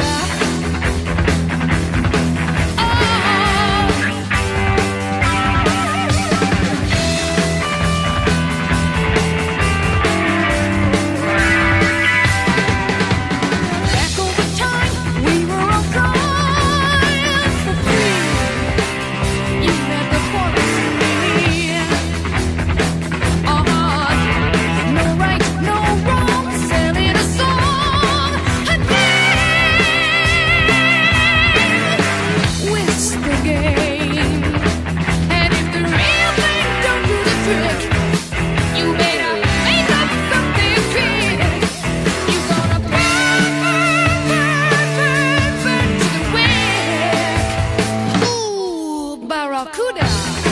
Yeah. Barracuda.